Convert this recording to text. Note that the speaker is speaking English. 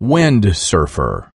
Wind surfer.